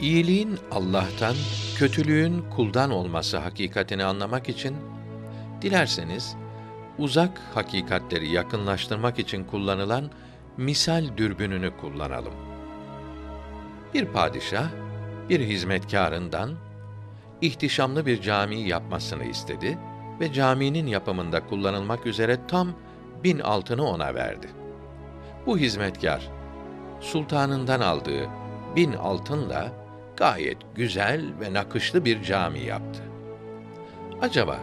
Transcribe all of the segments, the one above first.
İyiliğin Allah'tan, kötülüğün kuldan olması hakikatini anlamak için dilerseniz uzak hakikatleri yakınlaştırmak için kullanılan misal dürbününü kullanalım. Bir padişah bir hizmetkarından ihtişamlı bir cami yapmasını istedi ve caminin yapımında kullanılmak üzere tam bin altını ona verdi. Bu hizmetkar sultanından aldığı bin altınla gayet güzel ve nakışlı bir cami yaptı. Acaba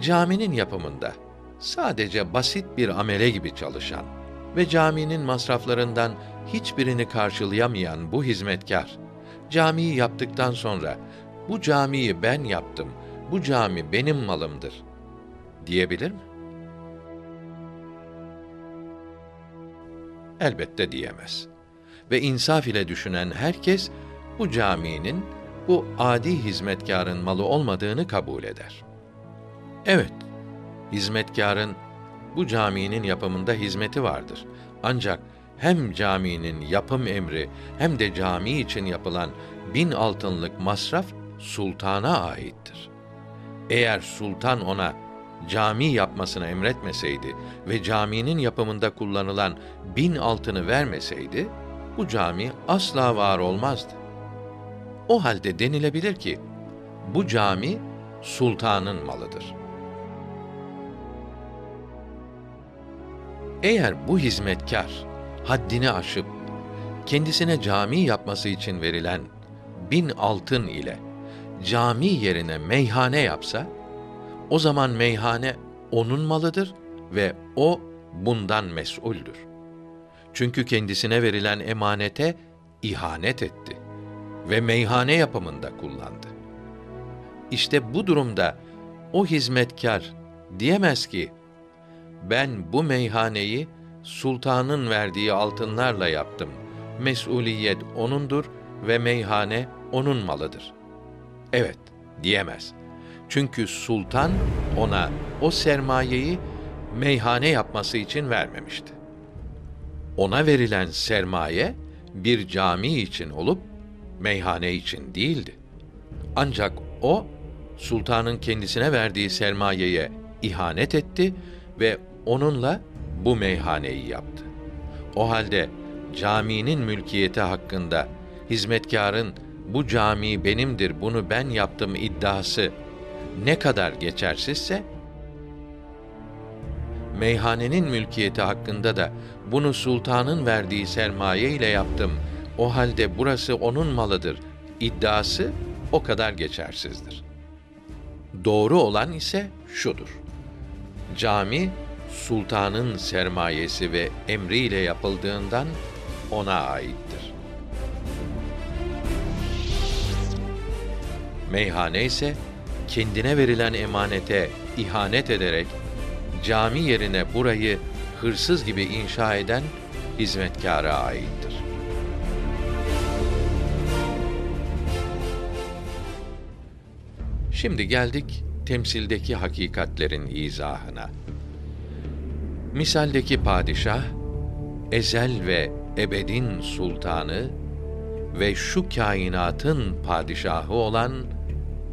caminin yapımında sadece basit bir amele gibi çalışan ve caminin masraflarından hiçbirini karşılayamayan bu hizmetkar camiyi yaptıktan sonra bu camiyi ben yaptım, bu cami benim malımdır diyebilir mi? Elbette diyemez. Ve insaf ile düşünen herkes bu caminin bu adi hizmetkarın malı olmadığını kabul eder. Evet, hizmetkarın bu caminin yapımında hizmeti vardır. Ancak hem caminin yapım emri hem de cami için yapılan bin altınlık masraf sultana aittir. Eğer sultan ona cami yapmasını emretmeseydi ve caminin yapımında kullanılan bin altını vermeseydi, bu cami asla var olmazdı. O halde denilebilir ki, bu cami sultanın malıdır. Eğer bu hizmetkar haddini aşıp kendisine cami yapması için verilen bin altın ile cami yerine meyhane yapsa, o zaman meyhane onun malıdır ve o bundan mes'uldür. Çünkü kendisine verilen emanete ihanet etti ve meyhane yapımında kullandı. İşte bu durumda o hizmetkar diyemez ki ben bu meyhaneyi sultanın verdiği altınlarla yaptım. Mesuliyet onundur ve meyhane onun malıdır. Evet, diyemez. Çünkü sultan ona o sermayeyi meyhane yapması için vermemişti. Ona verilen sermaye bir cami için olup meyhane için değildi. Ancak o sultanın kendisine verdiği sermayeye ihanet etti ve onunla bu meyhaneyi yaptı. O halde caminin mülkiyeti hakkında hizmetkarın bu cami benimdir, bunu ben yaptım iddiası ne kadar geçersizse meyhanenin mülkiyeti hakkında da bunu sultanın verdiği sermaye ile yaptım. O halde burası onun malıdır iddiası o kadar geçersizdir. Doğru olan ise şudur. Cami sultanın sermayesi ve emriyle yapıldığından ona aittir. Meyhane ise kendine verilen emanete ihanet ederek cami yerine burayı hırsız gibi inşa eden hizmetkâra aittir. Şimdi geldik temsildeki hakikatlerin izahına. Misaldeki padişah ezel ve ebedin sultanı ve şu kainatın padişahı olan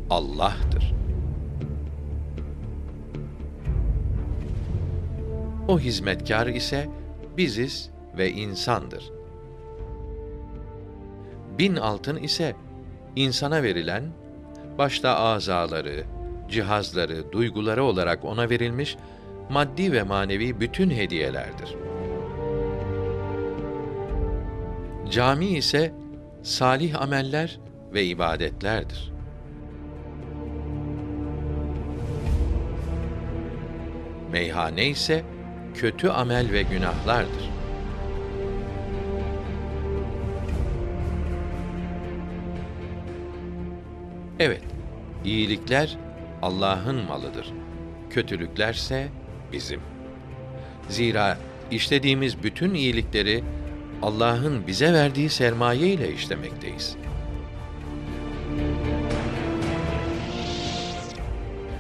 Allah'tır. O hizmetkar ise biziz ve insandır. Bin altın ise insana verilen başta azaları, cihazları, duyguları olarak ona verilmiş maddi ve manevi bütün hediyelerdir. Cami ise salih ameller ve ibadetlerdir. Meyhane ise kötü amel ve günahlardır. Evet, iyilikler Allah'ın malıdır. Kötülüklerse bizim. Zira işlediğimiz bütün iyilikleri Allah'ın bize verdiği sermaye ile işlemekteyiz.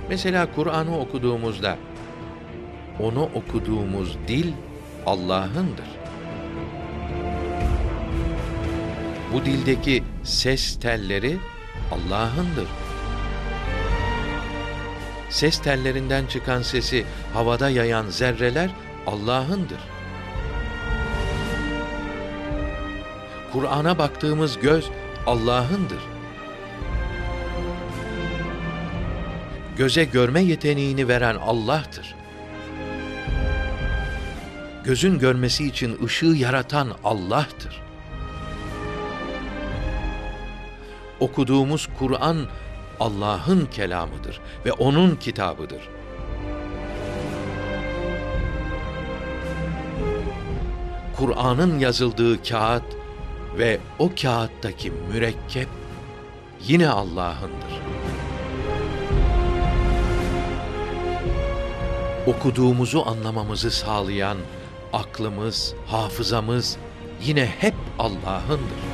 Mesela Kur'an'ı okuduğumuzda onu okuduğumuz dil Allah'ındır. Bu dildeki ses telleri Allah'ındır. Ses tellerinden çıkan sesi havada yayan zerreler Allah'ındır. Kur'an'a baktığımız göz Allah'ındır. Göze görme yeteneğini veren Allah'tır. Gözün görmesi için ışığı yaratan Allah'tır. Okuduğumuz Kur'an Allah'ın kelamıdır ve onun kitabıdır. Kur'an'ın yazıldığı kağıt ve o kağıttaki mürekkep yine Allah'ındır. Okuduğumuzu anlamamızı sağlayan aklımız, hafızamız yine hep Allah'ındır.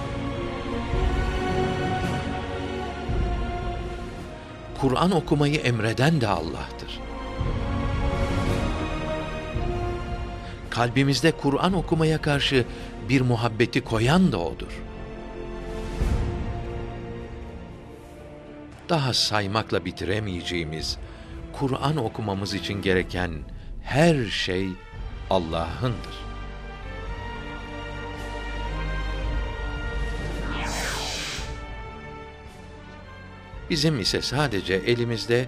Kur'an okumayı emreden de Allah'tır. Kalbimizde Kur'an okumaya karşı bir muhabbeti koyan da odur. Daha saymakla bitiremeyeceğimiz Kur'an okumamız için gereken her şey Allah'ındır. Bizim ise sadece elimizde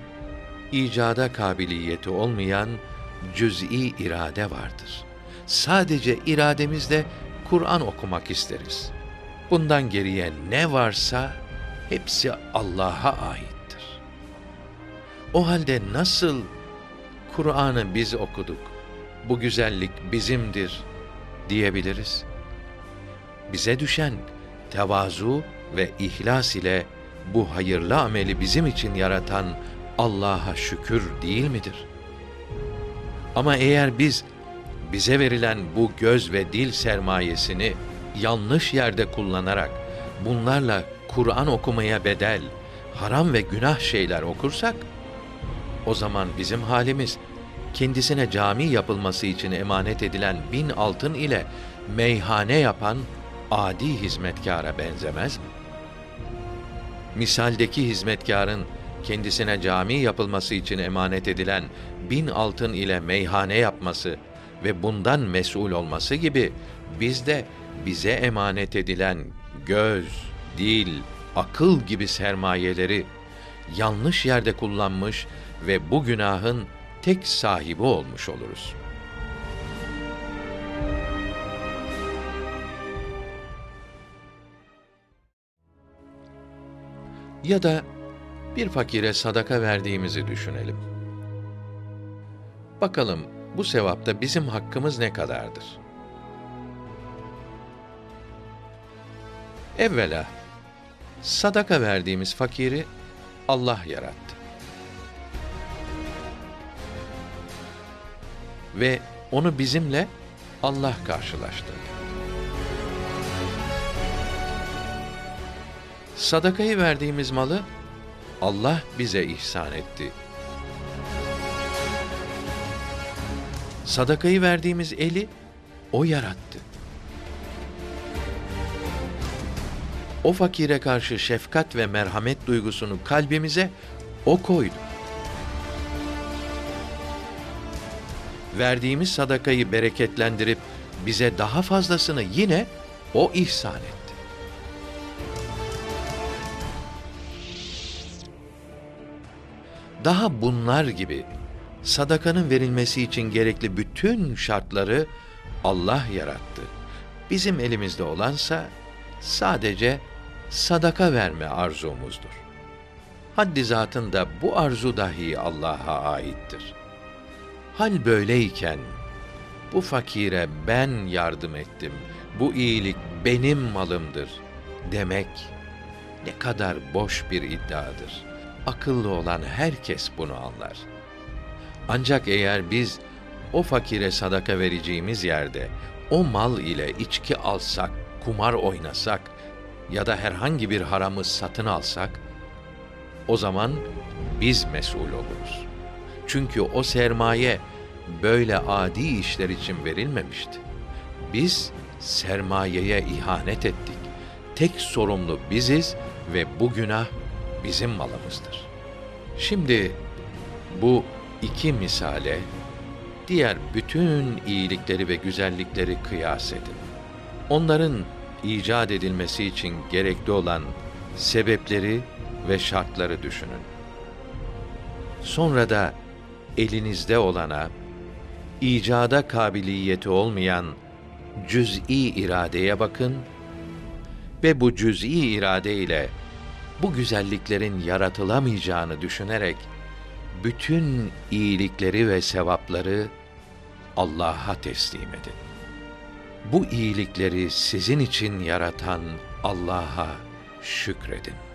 icada kabiliyeti olmayan cüz'i irade vardır. Sadece irademizde Kur'an okumak isteriz. Bundan geriye ne varsa hepsi Allah'a aittir. O halde nasıl Kur'an'ı biz okuduk, bu güzellik bizimdir diyebiliriz? Bize düşen tevazu ve ihlas ile bu hayırlı ameli bizim için yaratan Allah'a şükür değil midir? Ama eğer biz bize verilen bu göz ve dil sermayesini yanlış yerde kullanarak bunlarla Kur'an okumaya bedel, haram ve günah şeyler okursak o zaman bizim halimiz kendisine cami yapılması için emanet edilen bin altın ile meyhane yapan adi hizmetkara benzemez mi? Misaldeki hizmetkarın kendisine cami yapılması için emanet edilen bin altın ile meyhane yapması ve bundan mesul olması gibi biz de bize emanet edilen göz, dil, akıl gibi sermayeleri yanlış yerde kullanmış ve bu günahın tek sahibi olmuş oluruz. Ya da bir fakire sadaka verdiğimizi düşünelim. Bakalım bu sevapta bizim hakkımız ne kadardır? Evvela sadaka verdiğimiz fakiri Allah yarattı. Ve onu bizimle Allah karşılaştırdı. Sadakayı verdiğimiz malı Allah bize ihsan etti. Sadakayı verdiğimiz eli o yarattı. O fakire karşı şefkat ve merhamet duygusunu kalbimize o koydu. Verdiğimiz sadakayı bereketlendirip bize daha fazlasını yine o ihsan etti. Daha bunlar gibi sadakanın verilmesi için gerekli bütün şartları Allah yarattı. Bizim elimizde olansa sadece sadaka verme arzumuzdur. Haddi zatın da bu arzu dahi Allah'a aittir. Hal böyleyken bu fakire ben yardım ettim. Bu iyilik benim malımdır demek ne kadar boş bir iddiadır. Akıllı olan herkes bunu anlar. Ancak eğer biz o fakire sadaka vereceğimiz yerde o mal ile içki alsak, kumar oynasak ya da herhangi bir haramı satın alsak o zaman biz mesul oluruz. Çünkü o sermaye böyle adi işler için verilmemişti. Biz sermayeye ihanet ettik tek sorumlu biziz ve bu günah bizim malımızdır. Şimdi bu iki misale diğer bütün iyilikleri ve güzellikleri kıyas edin. Onların icat edilmesi için gerekli olan sebepleri ve şartları düşünün. Sonra da elinizde olana, icada kabiliyeti olmayan cüz'i iradeye bakın ve bu cüz'i irade ile bu güzelliklerin yaratılamayacağını düşünerek bütün iyilikleri ve sevapları Allah'a teslim edin. Bu iyilikleri sizin için yaratan Allah'a şükredin.